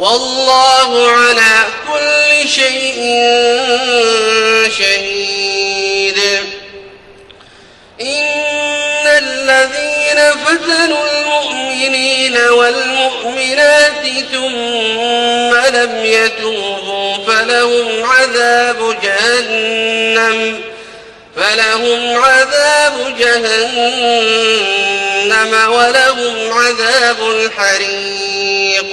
والله على كل شيء شهيد. إن الذين فتنوا المؤمنين والمؤمنات ثم لم يتوبوا فلهم عذاب جهنم فلهم عذاب جهنم ولهم عذاب الحريق.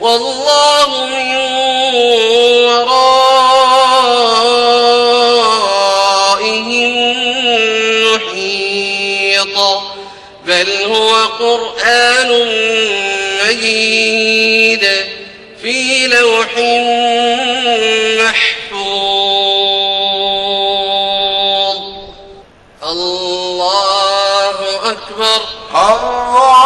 والله من ورائهم محيط. بل هو قرآن مجيد في لوح محفوظ. الله أكبر. الله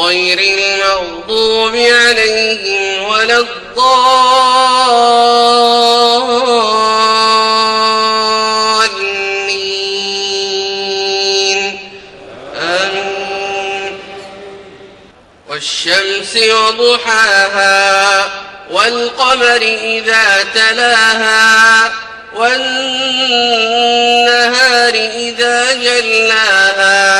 غير المغضوب عليهم ولا الضالين. آمين. والشمس وضحاها والقمر إذا تلاها والنهار إذا جلاها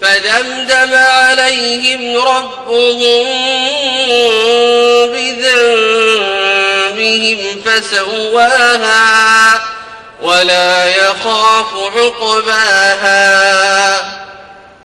فدمدم عليهم ربهم بذنبهم فسواها ولا يخاف عقباها